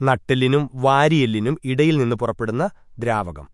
നട്ടെല്ലിനും വാരിയെല്ലിനും ഇടയിൽ നിന്ന് പുറപ്പെടുന്ന ദ്രാവകം.